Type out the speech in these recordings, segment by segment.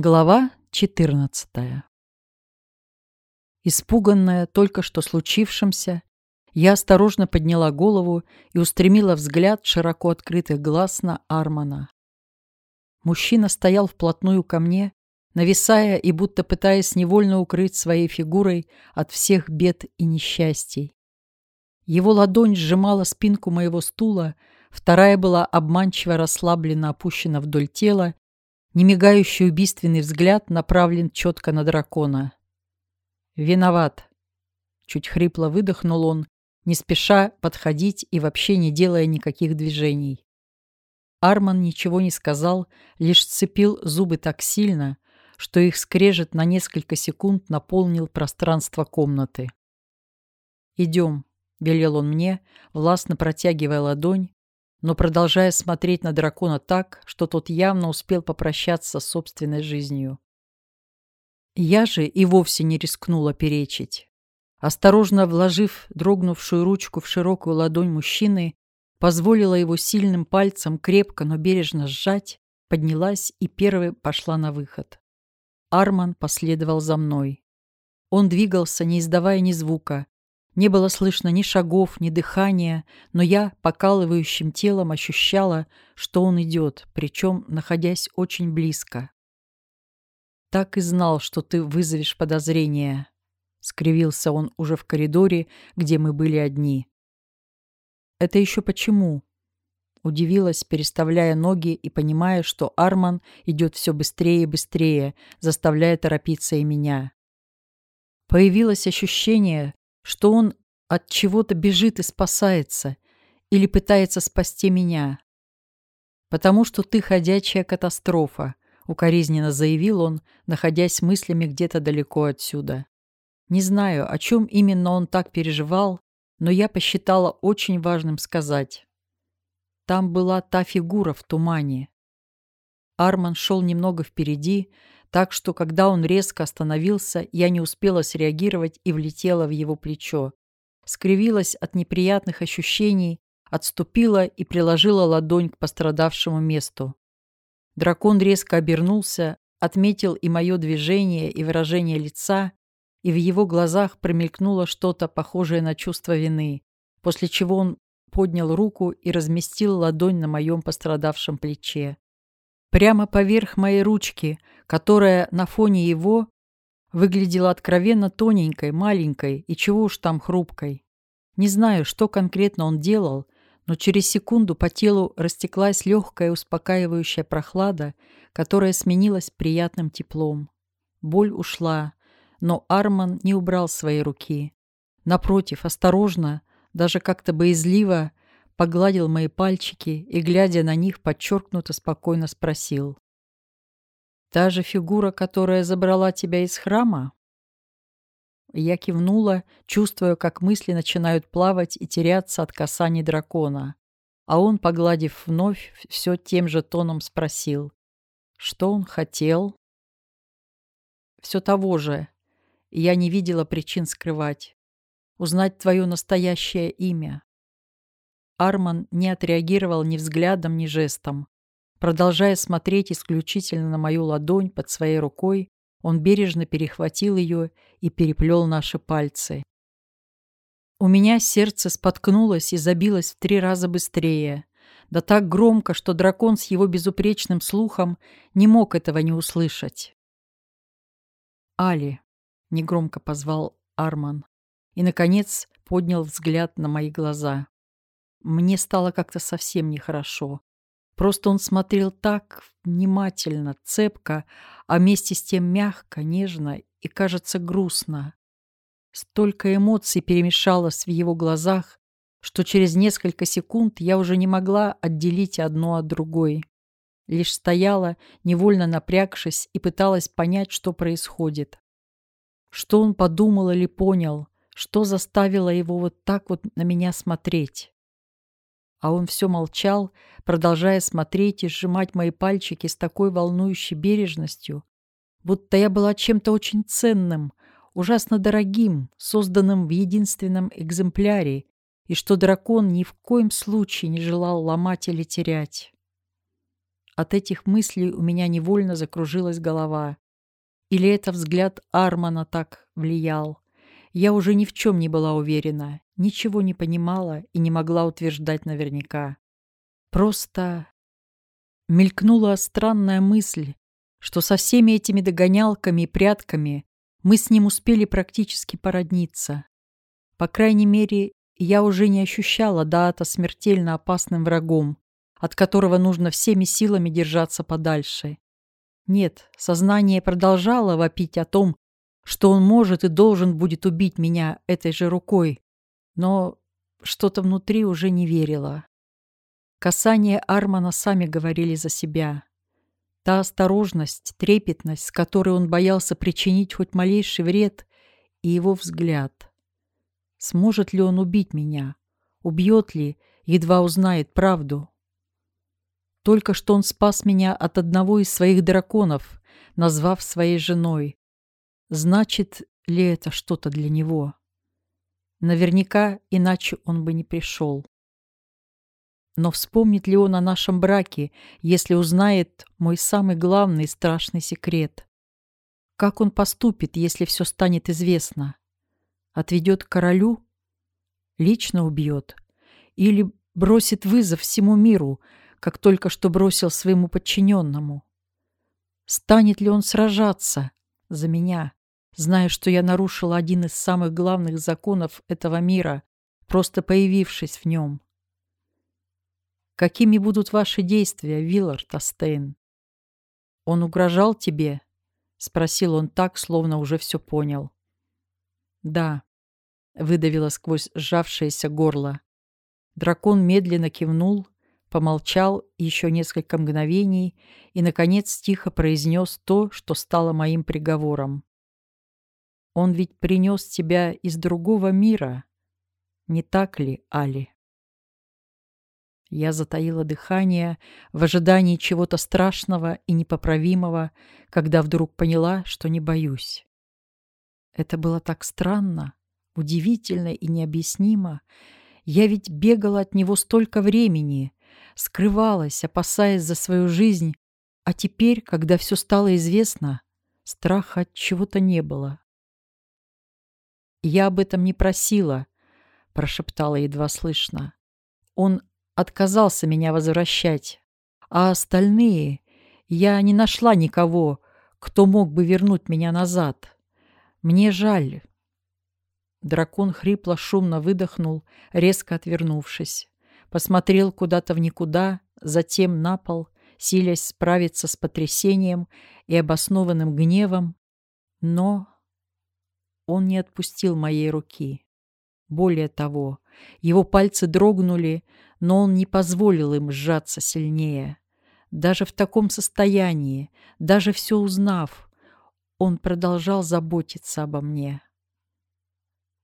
Глава 14 Испуганная только что случившимся, я осторожно подняла голову и устремила взгляд широко открытых глаз на Армана. Мужчина стоял вплотную ко мне, нависая и будто пытаясь невольно укрыть своей фигурой от всех бед и несчастий. Его ладонь сжимала спинку моего стула, вторая была обманчиво расслабленно опущена вдоль тела Немигающий убийственный взгляд направлен четко на дракона. «Виноват!» Чуть хрипло выдохнул он, не спеша подходить и вообще не делая никаких движений. Арман ничего не сказал, лишь сцепил зубы так сильно, что их скрежет на несколько секунд наполнил пространство комнаты. «Идем», — велел он мне, властно протягивая ладонь, но продолжая смотреть на дракона так, что тот явно успел попрощаться с собственной жизнью. Я же и вовсе не рискнула перечить. Осторожно вложив дрогнувшую ручку в широкую ладонь мужчины, позволила его сильным пальцем крепко, но бережно сжать, поднялась и первой пошла на выход. Арман последовал за мной. Он двигался, не издавая ни звука, не было слышно ни шагов, ни дыхания, но я покалывающим телом ощущала, что он идет, причем находясь очень близко. «Так и знал, что ты вызовешь подозрения», — скривился он уже в коридоре, где мы были одни. «Это еще почему?» Удивилась, переставляя ноги и понимая, что Арман идет все быстрее и быстрее, заставляя торопиться и меня. Появилось ощущение, что он от чего-то бежит и спасается, или пытается спасти меня. «Потому что ты ходячая катастрофа», — укоризненно заявил он, находясь мыслями где-то далеко отсюда. Не знаю, о чем именно он так переживал, но я посчитала очень важным сказать. Там была та фигура в тумане. Арман шел немного впереди, так что, когда он резко остановился, я не успела среагировать и влетела в его плечо. Скривилась от неприятных ощущений, отступила и приложила ладонь к пострадавшему месту. Дракон резко обернулся, отметил и мое движение, и выражение лица, и в его глазах промелькнуло что-то похожее на чувство вины, после чего он поднял руку и разместил ладонь на моем пострадавшем плече. Прямо поверх моей ручки, которая на фоне его выглядела откровенно тоненькой, маленькой и чего уж там хрупкой. Не знаю, что конкретно он делал, но через секунду по телу растеклась легкая успокаивающая прохлада, которая сменилась приятным теплом. Боль ушла, но Арман не убрал свои руки. Напротив, осторожно, даже как-то боязливо, погладил мои пальчики и, глядя на них, подчеркнуто спокойно спросил. «Та же фигура, которая забрала тебя из храма?» Я кивнула, чувствуя, как мысли начинают плавать и теряться от касаний дракона. А он, погладив вновь, все тем же тоном спросил. Что он хотел? Все того же. Я не видела причин скрывать. Узнать твое настоящее имя. Арман не отреагировал ни взглядом, ни жестом. Продолжая смотреть исключительно на мою ладонь под своей рукой, он бережно перехватил ее и переплел наши пальцы. У меня сердце споткнулось и забилось в три раза быстрее. Да так громко, что дракон с его безупречным слухом не мог этого не услышать. «Али», — негромко позвал Арман и, наконец, поднял взгляд на мои глаза. Мне стало как-то совсем нехорошо. Просто он смотрел так внимательно, цепко, а вместе с тем мягко, нежно и, кажется, грустно. Столько эмоций перемешалось в его глазах, что через несколько секунд я уже не могла отделить одно от другой. Лишь стояла, невольно напрягшись, и пыталась понять, что происходит. Что он подумал или понял, что заставило его вот так вот на меня смотреть. А он все молчал, продолжая смотреть и сжимать мои пальчики с такой волнующей бережностью, будто я была чем-то очень ценным, ужасно дорогим, созданным в единственном экземпляре, и что дракон ни в коем случае не желал ломать или терять. От этих мыслей у меня невольно закружилась голова. Или это взгляд Армана так влиял? Я уже ни в чем не была уверена, ничего не понимала и не могла утверждать наверняка. Просто мелькнула странная мысль, что со всеми этими догонялками и прятками мы с ним успели практически породниться. По крайней мере, я уже не ощущала Даата смертельно опасным врагом, от которого нужно всеми силами держаться подальше. Нет, сознание продолжало вопить о том, что он может и должен будет убить меня этой же рукой, но что-то внутри уже не верило. Касания Армана сами говорили за себя. Та осторожность, трепетность, с которой он боялся причинить хоть малейший вред, и его взгляд. Сможет ли он убить меня? Убьет ли, едва узнает правду? Только что он спас меня от одного из своих драконов, назвав своей женой. Значит ли это что-то для него? Наверняка, иначе он бы не пришел. Но вспомнит ли он о нашем браке, если узнает мой самый главный страшный секрет? Как он поступит, если все станет известно? Отведет к королю? Лично убьет? Или бросит вызов всему миру, как только что бросил своему подчиненному? Станет ли он сражаться за меня, зная, что я нарушила один из самых главных законов этого мира, просто появившись в нем? Какими будут ваши действия, Виллард Астейн? Он угрожал тебе? Спросил он так, словно уже все понял. Да, выдавила сквозь сжавшееся горло. Дракон медленно кивнул, помолчал еще несколько мгновений и, наконец, тихо произнес то, что стало моим приговором. «Он ведь принес тебя из другого мира, не так ли, Али?» Я затаила дыхание в ожидании чего-то страшного и непоправимого, когда вдруг поняла, что не боюсь. Это было так странно, удивительно и необъяснимо. Я ведь бегала от него столько времени, скрывалась, опасаясь за свою жизнь, а теперь, когда все стало известно, страха от чего-то не было. «Я об этом не просила», — прошептала едва слышно. «Он отказался меня возвращать, а остальные я не нашла никого, кто мог бы вернуть меня назад. Мне жаль». Дракон хрипло шумно выдохнул, резко отвернувшись посмотрел куда-то в никуда, затем на пол, силясь справиться с потрясением и обоснованным гневом, но он не отпустил моей руки. Более того, его пальцы дрогнули, но он не позволил им сжаться сильнее. Даже в таком состоянии, даже все узнав, он продолжал заботиться обо мне.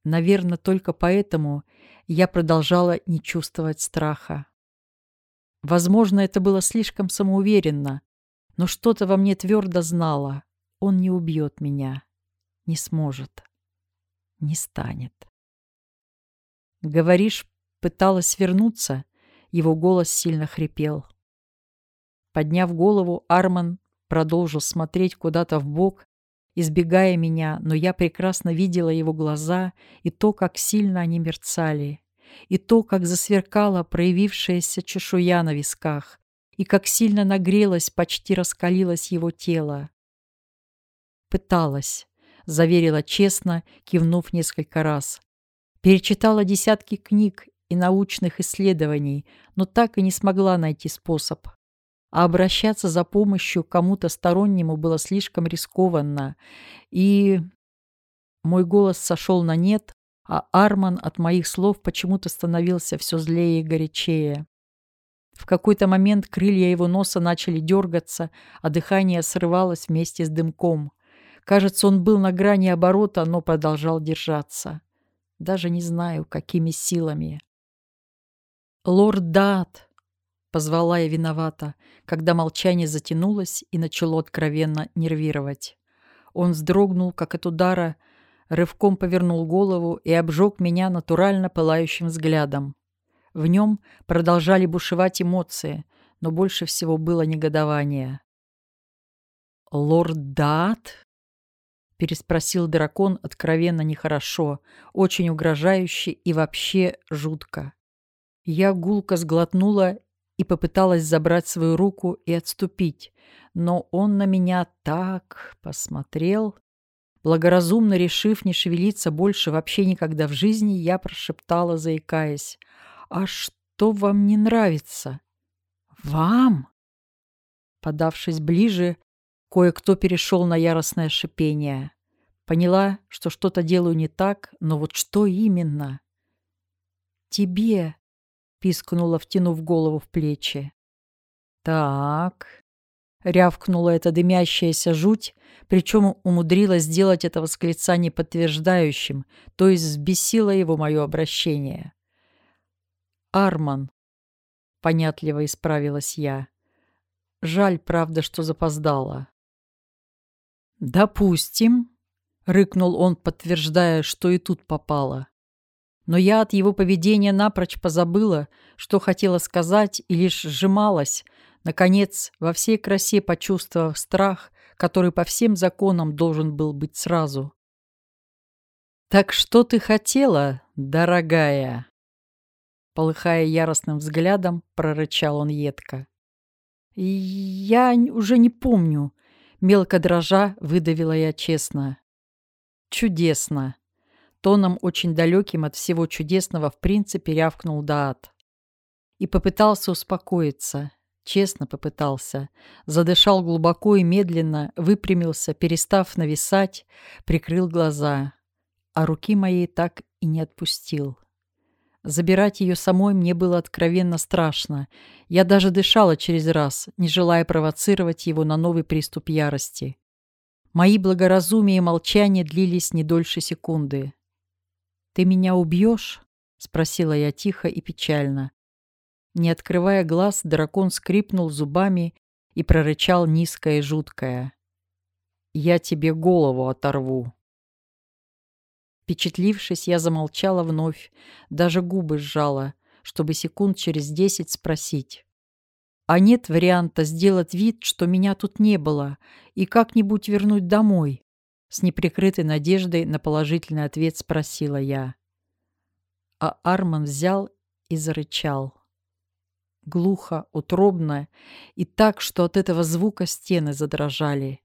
Наверное, только поэтому я продолжала не чувствовать страха. Возможно, это было слишком самоуверенно, но что-то во мне твердо знало. Он не убьет меня. Не сможет. Не станет. Говоришь, пыталась вернуться? Его голос сильно хрипел. Подняв голову, Арман продолжил смотреть куда-то в бок, избегая меня, но я прекрасно видела его глаза и то, как сильно они мерцали, и то, как засверкала проявившаяся чешуя на висках, и как сильно нагрелось, почти раскалилось его тело. Пыталась, заверила честно, кивнув несколько раз. Перечитала десятки книг и научных исследований, но так и не смогла найти способ а обращаться за помощью кому-то стороннему было слишком рискованно. И мой голос сошел на нет, а Арман от моих слов почему-то становился все злее и горячее. В какой-то момент крылья его носа начали дергаться, а дыхание срывалось вместе с дымком. Кажется, он был на грани оборота, но продолжал держаться. Даже не знаю, какими силами. «Лорд Дат!» Позвала я виновата, когда молчание затянулось и начало откровенно нервировать. Он вздрогнул, как от удара, рывком повернул голову и обжег меня натурально пылающим взглядом. В нем продолжали бушевать эмоции, но больше всего было негодование. «Лорд Дат?» — переспросил дракон откровенно нехорошо, очень угрожающе и вообще жутко. Я гулко сглотнула и попыталась забрать свою руку и отступить, но он на меня так посмотрел. Благоразумно решив не шевелиться больше вообще никогда в жизни, я прошептала, заикаясь. «А что вам не нравится?» «Вам?» Подавшись ближе, кое-кто перешел на яростное шипение. Поняла, что что-то делаю не так, но вот что именно? «Тебе!» — пискнула, втянув голову в плечи. «Так...» — рявкнула эта дымящаяся жуть, причем умудрилась сделать это восклицание подтверждающим, то есть взбесило его мое обращение. «Арман», — понятливо исправилась я. «Жаль, правда, что запоздала». «Допустим», — рыкнул он, подтверждая, что и тут попало. Но я от его поведения напрочь позабыла, что хотела сказать, и лишь сжималась, наконец, во всей красе почувствовав страх, который по всем законам должен был быть сразу. «Так что ты хотела, дорогая?» Полыхая яростным взглядом, прорычал он едко. «Я уже не помню», — мелко дрожа выдавила я честно. «Чудесно!» Тоном очень далеким от всего чудесного в принципе рявкнул Даат. И попытался успокоиться. Честно попытался. Задышал глубоко и медленно, выпрямился, перестав нависать, прикрыл глаза. А руки моей так и не отпустил. Забирать ее самой мне было откровенно страшно. Я даже дышала через раз, не желая провоцировать его на новый приступ ярости. Мои благоразумие и молчание длились не дольше секунды. «Ты меня убьешь?» — спросила я тихо и печально. Не открывая глаз, дракон скрипнул зубами и прорычал низкое и жуткое. «Я тебе голову оторву». Впечатлившись, я замолчала вновь, даже губы сжала, чтобы секунд через десять спросить. А нет варианта сделать вид, что меня тут не было, и как-нибудь вернуть домой? С неприкрытой надеждой на положительный ответ спросила я. А Арман взял и зарычал. Глухо, утробно и так, что от этого звука стены задрожали.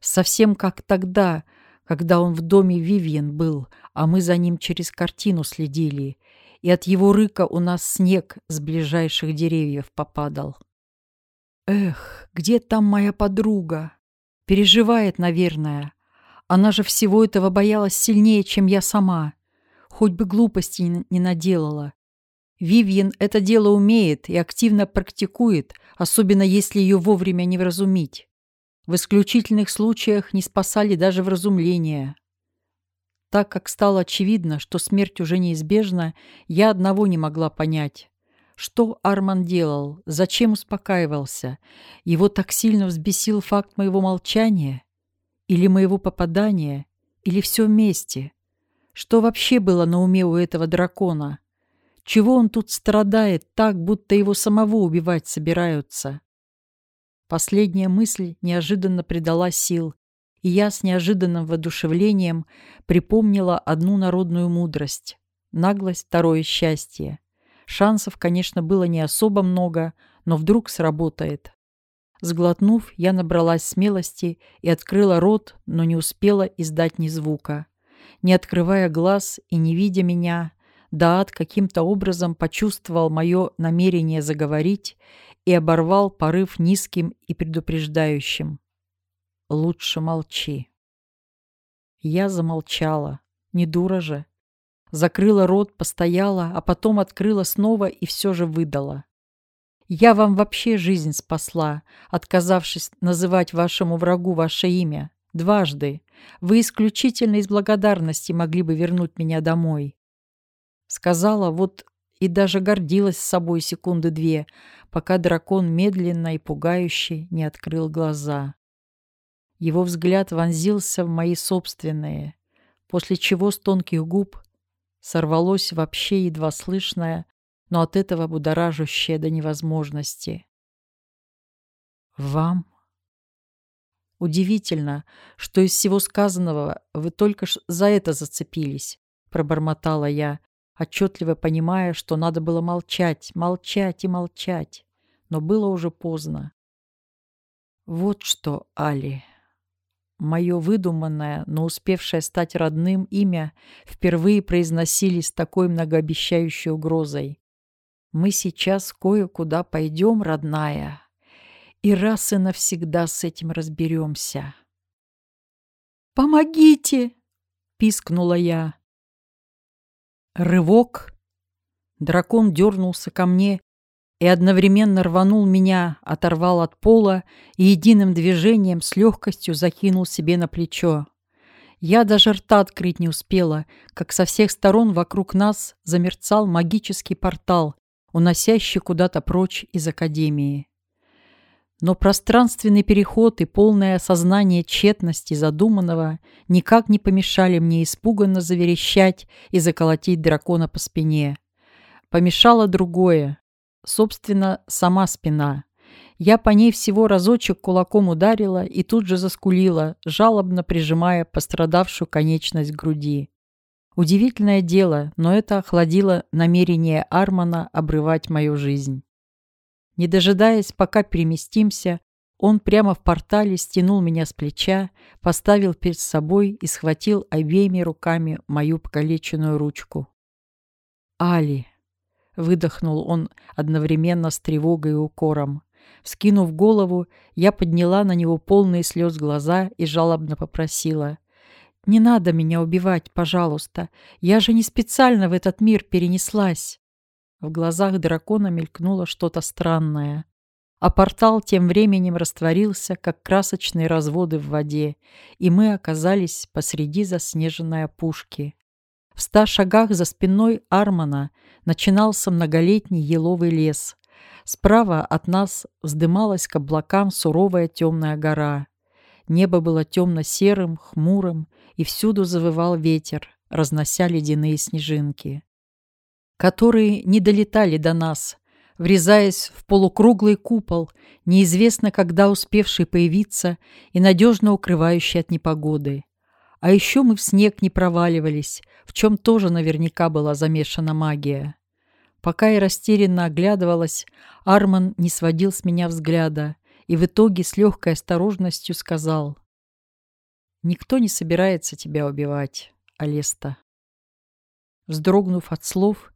Совсем как тогда, когда он в доме Вивьен был, а мы за ним через картину следили, и от его рыка у нас снег с ближайших деревьев попадал. Эх, где там моя подруга? Переживает, наверное. Она же всего этого боялась сильнее, чем я сама. Хоть бы глупости не наделала. Вивьен это дело умеет и активно практикует, особенно если ее вовремя не вразумить. В исключительных случаях не спасали даже вразумления. Так как стало очевидно, что смерть уже неизбежна, я одного не могла понять. Что Арман делал? Зачем успокаивался? Его так сильно взбесил факт моего молчания? Или моего попадания? Или все вместе? Что вообще было на уме у этого дракона? Чего он тут страдает так, будто его самого убивать собираются? Последняя мысль неожиданно придала сил, и я с неожиданным воодушевлением припомнила одну народную мудрость — наглость — второе счастье. Шансов, конечно, было не особо много, но вдруг сработает. Сглотнув, я набралась смелости и открыла рот, но не успела издать ни звука. Не открывая глаз и не видя меня, Даат каким-то образом почувствовал мое намерение заговорить и оборвал порыв низким и предупреждающим. «Лучше молчи». Я замолчала, не дура же. Закрыла рот, постояла, а потом открыла снова и все же выдала. «Я вам вообще жизнь спасла, отказавшись называть вашему врагу ваше имя. Дважды. Вы исключительно из благодарности могли бы вернуть меня домой». Сказала, вот и даже гордилась собой секунды две, пока дракон медленно и пугающе не открыл глаза. Его взгляд вонзился в мои собственные, после чего с тонких губ сорвалось вообще едва слышное, но от этого будоражащее до невозможности. Вам? Удивительно, что из всего сказанного вы только за это зацепились, пробормотала я, отчетливо понимая, что надо было молчать, молчать и молчать. Но было уже поздно. Вот что, Али. Мое выдуманное, но успевшее стать родным имя впервые произносили с такой многообещающей угрозой. Мы сейчас кое-куда пойдем, родная, и раз и навсегда с этим разберемся. «Помогите!» — пискнула я. Рывок. Дракон дернулся ко мне и одновременно рванул меня, оторвал от пола и единым движением с легкостью закинул себе на плечо. Я даже рта открыть не успела, как со всех сторон вокруг нас замерцал магический портал, уносящий куда-то прочь из Академии. Но пространственный переход и полное осознание тщетности задуманного никак не помешали мне испуганно заверещать и заколотить дракона по спине. Помешало другое. Собственно, сама спина. Я по ней всего разочек кулаком ударила и тут же заскулила, жалобно прижимая пострадавшую конечность к груди. Удивительное дело, но это охладило намерение Армана обрывать мою жизнь. Не дожидаясь, пока переместимся, он прямо в портале стянул меня с плеча, поставил перед собой и схватил обеими руками мою покалеченную ручку. «Али!» — выдохнул он одновременно с тревогой и укором. Вскинув голову, я подняла на него полные слез глаза и жалобно попросила. «Не надо меня убивать, пожалуйста. Я же не специально в этот мир перенеслась». В глазах дракона мелькнуло что-то странное. А портал тем временем растворился, как красочные разводы в воде, и мы оказались посреди заснеженной опушки. В ста шагах за спиной Армана начинался многолетний еловый лес. Справа от нас вздымалась к облакам суровая темная гора. Небо было темно-серым, хмурым, и всюду завывал ветер, разнося ледяные снежинки которые не долетали до нас, врезаясь в полукруглый купол, неизвестно когда успевший появиться и надежно укрывающий от непогоды. А еще мы в снег не проваливались, в чем тоже наверняка была замешана магия. Пока я растерянно оглядывалась, Арман не сводил с меня взгляда и в итоге с легкой осторожностью сказал «Никто не собирается тебя убивать, Алеста». Вздрогнув от слов,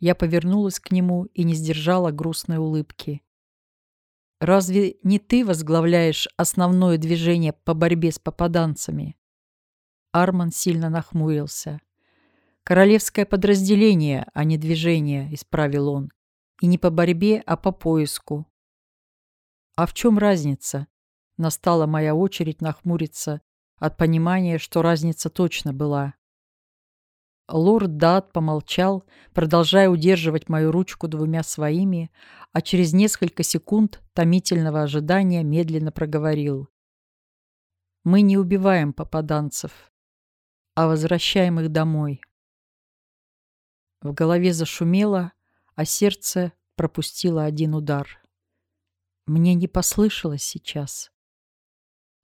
я повернулась к нему и не сдержала грустной улыбки. «Разве не ты возглавляешь основное движение по борьбе с попаданцами?» Арман сильно нахмурился. «Королевское подразделение, а не движение», — исправил он. «И не по борьбе, а по поиску». «А в чем разница?» Настала моя очередь нахмуриться от понимания, что разница точно была. Лорд Дат помолчал, продолжая удерживать мою ручку двумя своими, а через несколько секунд томительного ожидания медленно проговорил. «Мы не убиваем попаданцев, а возвращаем их домой». В голове зашумело, а сердце пропустило один удар. Мне не послышалось сейчас.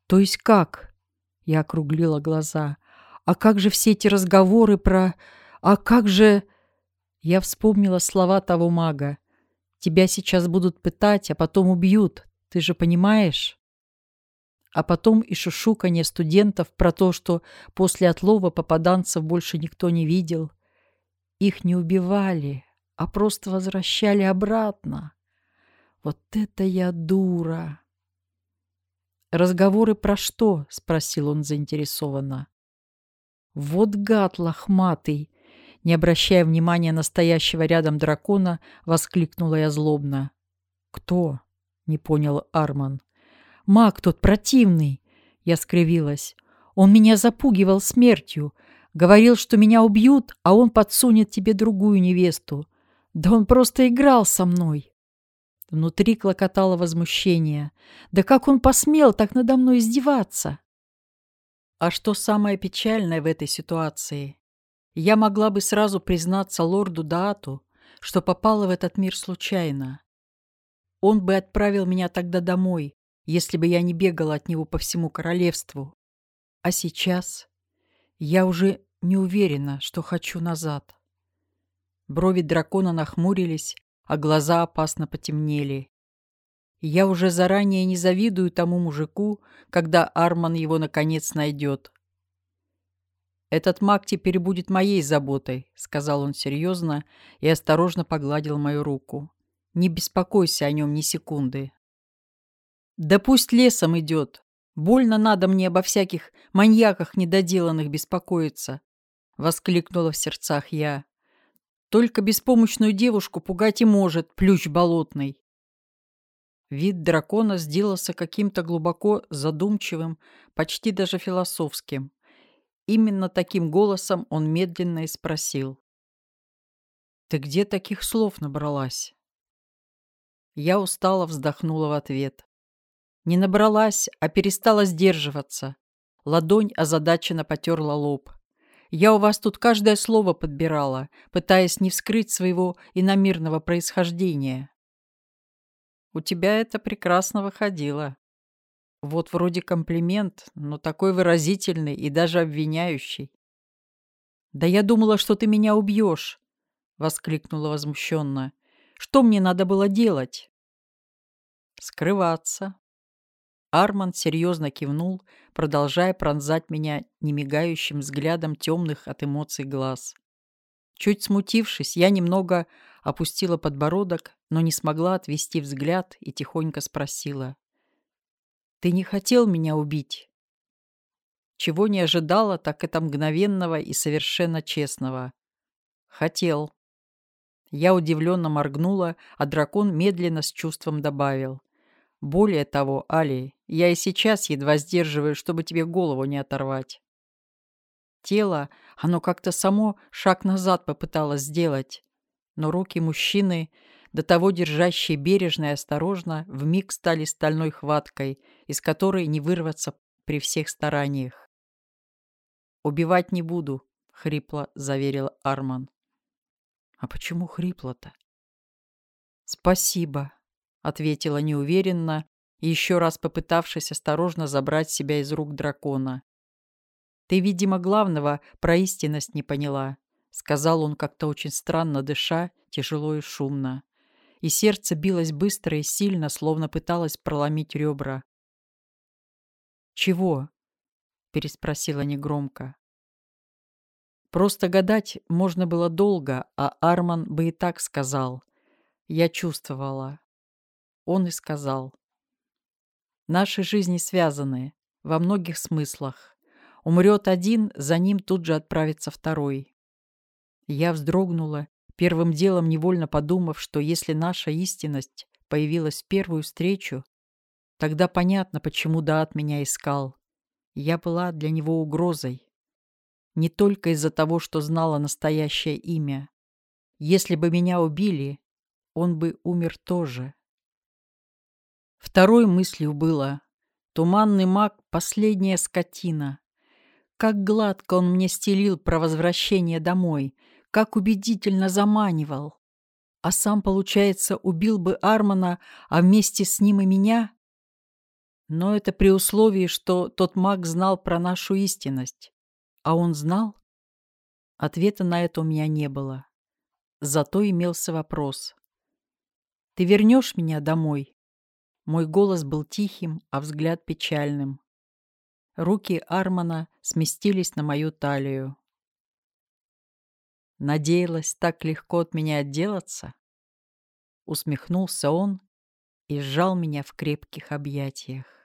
«То есть как?» — я округлила глаза — а как же все эти разговоры про... А как же... Я вспомнила слова того мага. Тебя сейчас будут пытать, а потом убьют. Ты же понимаешь? А потом и шушуканье студентов про то, что после отлова попаданцев больше никто не видел. Их не убивали, а просто возвращали обратно. Вот это я дура! «Разговоры про что?» — спросил он заинтересованно. «Вот гад лохматый!» Не обращая внимания на стоящего рядом дракона, воскликнула я злобно. «Кто?» — не понял Арман. «Маг тот противный!» — я скривилась. «Он меня запугивал смертью. Говорил, что меня убьют, а он подсунет тебе другую невесту. Да он просто играл со мной!» Внутри клокотало возмущение. «Да как он посмел так надо мной издеваться?» А что самое печальное в этой ситуации? Я могла бы сразу признаться лорду Даату, что попала в этот мир случайно. Он бы отправил меня тогда домой, если бы я не бегала от него по всему королевству. А сейчас я уже не уверена, что хочу назад. Брови дракона нахмурились, а глаза опасно потемнели. Я уже заранее не завидую тому мужику, когда Арман его наконец найдет. «Этот маг теперь будет моей заботой», — сказал он серьезно и осторожно погладил мою руку. «Не беспокойся о нем ни секунды». «Да пусть лесом идет. Больно надо мне обо всяких маньяках недоделанных беспокоиться», — воскликнула в сердцах я. «Только беспомощную девушку пугать и может плющ болотный». Вид дракона сделался каким-то глубоко задумчивым, почти даже философским. Именно таким голосом он медленно и спросил. «Ты где таких слов набралась?» Я устало вздохнула в ответ. Не набралась, а перестала сдерживаться. Ладонь озадаченно потерла лоб. Я у вас тут каждое слово подбирала, пытаясь не вскрыть своего иномирного происхождения. У тебя это прекрасно выходило. Вот вроде комплимент, но такой выразительный и даже обвиняющий. «Да я думала, что ты меня убьешь!» — воскликнула возмущенно. «Что мне надо было делать?» «Скрываться». Арман серьезно кивнул, продолжая пронзать меня немигающим взглядом темных от эмоций глаз. Чуть смутившись, я немного опустила подбородок, но не смогла отвести взгляд и тихонько спросила. Ты не хотел меня убить. Чего не ожидала, так это мгновенного и совершенно честного. Хотел. Я удивленно моргнула, а дракон медленно с чувством добавил. Более того, Али, я и сейчас едва сдерживаю, чтобы тебе голову не оторвать. Тело, оно как-то само шаг назад попыталось сделать, но руки мужчины до того держащие бережно и осторожно, вмиг стали стальной хваткой, из которой не вырваться при всех стараниях. «Убивать не буду», — хрипло заверил Арман. «А почему хрипло-то?» «Спасибо», — ответила неуверенно, еще раз попытавшись осторожно забрать себя из рук дракона. «Ты, видимо, главного про истинность не поняла», — сказал он как-то очень странно дыша, тяжело и шумно и сердце билось быстро и сильно, словно пыталось проломить ребра. «Чего?» — переспросила негромко. Просто гадать можно было долго, а Арман бы и так сказал. Я чувствовала. Он и сказал. Наши жизни связаны во многих смыслах. Умрет один, за ним тут же отправится второй. Я вздрогнула первым делом невольно подумав, что если наша истинность появилась в первую встречу, тогда понятно, почему Даат меня искал. Я была для него угрозой. Не только из-за того, что знала настоящее имя. Если бы меня убили, он бы умер тоже. Второй мыслью было «Туманный маг — последняя скотина». Как гладко он мне стелил про возвращение домой — как убедительно заманивал. А сам, получается, убил бы Армана, а вместе с ним и меня? Но это при условии, что тот маг знал про нашу истинность. А он знал? Ответа на это у меня не было. Зато имелся вопрос. «Ты вернешь меня домой?» Мой голос был тихим, а взгляд печальным. Руки Армана сместились на мою талию. Надеялась так легко от меня отделаться? Усмехнулся он и сжал меня в крепких объятиях.